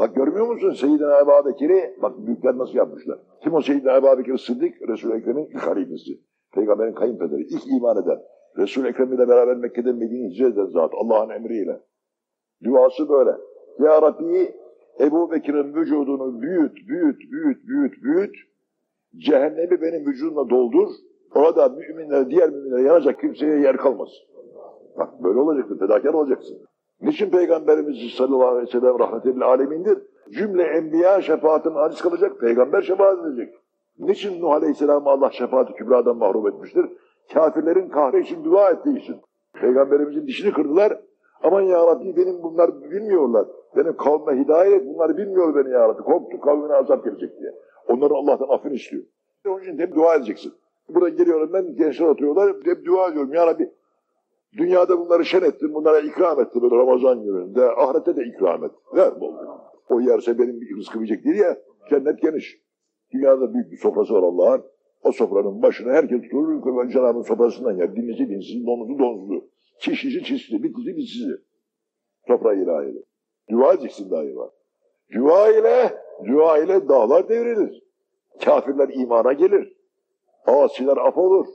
Bak görmüyor musun Seyyidina Ebu Bekir'i? Bak büyükler nasıl yapmışlar. Kim o Seyyidina Ebu Bekir Sıddık? Resul-i Ekrem'in ilk halifesi. Peygamberin kayınpederi. ilk iman eden. Resul-i Ekrem ile beraber Mekke'den Medine'ye hicret eden zat. Allah'ın emriyle. Duası böyle. Ya Rabbi Ebu Bekir'in vücudunu büyüt, büyüt, büyüt, büyüt, büyüt. Cehennemi benim vücudumla doldur. Orada müminlere, diğer müminlere yanacak kimseye yer kalmasın. Bak böyle olacaksın, fedakar olacaksın. Niçin Peygamberimiz sallallahu aleyhi ve sellem rahmetil alemindir? Cümle enbiya şefaatin aciz kalacak, peygamber şefaat edecek. Niçin Nuh aleyhisselamı Allah şefaati kübradan mahrum etmiştir? Kafirlerin kahre için dua ettiği için. Peygamberimizin dişini kırdılar. Aman ya benim bunlar bilmiyorlar. Benim kavme hidayet bunlar bilmiyor beni ya. Korktu kavmine azap gelecek diye. Onların Allah'tan affını istiyor. Onun için hep dua edeceksin. Burada geliyorum ben gençler oturuyorlar. Hep dua ediyorum ya Rabbi. Dünyada bunları şen ettin, bunlara ikram etti böyle Ramazan gününde. Ahirette de ikram et. Ver bol. O yerse benim rızkım yiyecek değil ya. Cennet geniş. Dünyada büyük bir sofrası var Allah'ın. O sofranın başına herkes durur. Cenab-ı sofrasından yer. Dinlisi dinsiz, donuzu donsuzu. Çişici çişli, bitici bitsizi. Toprağı ilahiyle. Dua edeceksin daima. Dua ile, dua ile dağlar devrilir. Kafirler imana gelir. Asiler af olur.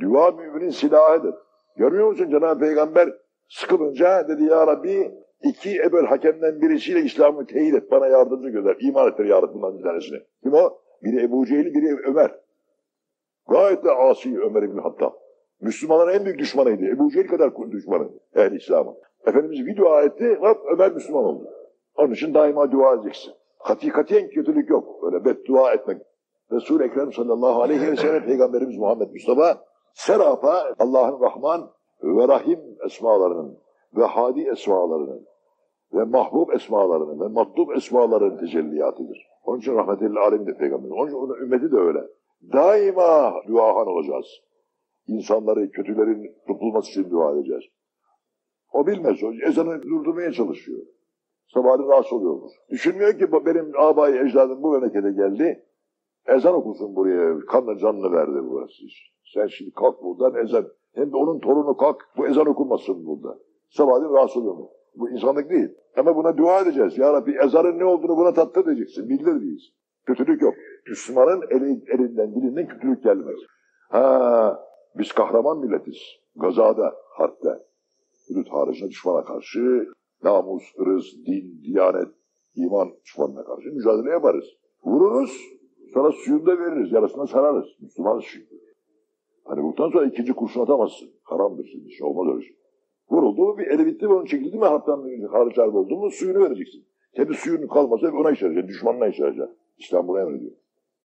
Dua müminin silahıdır. Görmüyor musun Cenab-ı Peygamber sıkılınca dedi ya Rabbi iki ebel hakemden birisiyle İslam'ı teyit et bana yardımcı gönder. İman ettir ya Rabbi bundan bir tanesini. Kim o? Biri Ebu Cehil, biri Ömer. Gayet de asi Ömer İbni Hattab. Müslümanların en büyük düşmanıydı. Ebu Cehil kadar düşmanı ehl İslam'ın. Efendimiz bir dua etti, hop Ömer Müslüman oldu. Onun için daima dua edeceksin. Hatikatiyen kötülük yok. Öyle beddua etmek. Resul-i Ekrem sallallahu aleyhi ve sellem Peygamberimiz Muhammed Mustafa serapa Allah'ın Rahman ve Rahim esmalarının ve Hadi esmalarının ve mahbub esmalarının ve matlub esmalarının tecelliyatıdır. Onun için rahmetelli aleminde peygamber. Onun için onun ümmeti de öyle. Daima duahan olacağız. İnsanları, kötülerin tutulması için dua edeceğiz. O bilmez. O ezanı durdurmaya çalışıyor. Sabahleyin rahatsız oluyormuş. Düşünmüyor ki benim abayı ecdadım bu memlekete geldi. Ezan okusun buraya. Kanlı canlı verdi burası. Sen şimdi kalk buradan ezan. Hem de onun torunu kalk. Bu ezan okunmasın burada. Sabahleyin rahatsız oluyor mu? Bu insanlık değil. Ama buna dua edeceğiz. Ya Rabbi ezanın ne olduğunu buna tatlı edeceksin. Bildir diyiz. Kötülük yok. Müslümanın eli, elinden dilinden kötülük gelmez. Ha, biz kahraman milletiz. Gazada, harpte. Hudut haricinde düşmana karşı namus, ırız, din, diyanet, iman düşmanına karşı mücadele yaparız. Vururuz, sonra suyunu da veririz, yarısına sararız. Müslümanız çünkü. Hani vurduktan sonra ikinci kurşun atamazsın. Haramdır şimdi, şey olmaz öyle şey. Vuruldu mu bir eli bitti mi onun çekildi mi harpten hariç harp oldu mu suyunu vereceksin. Kendi suyunu kalmasa ona işareceksin, düşmanına işareceksin. İslam bunu emrediyor.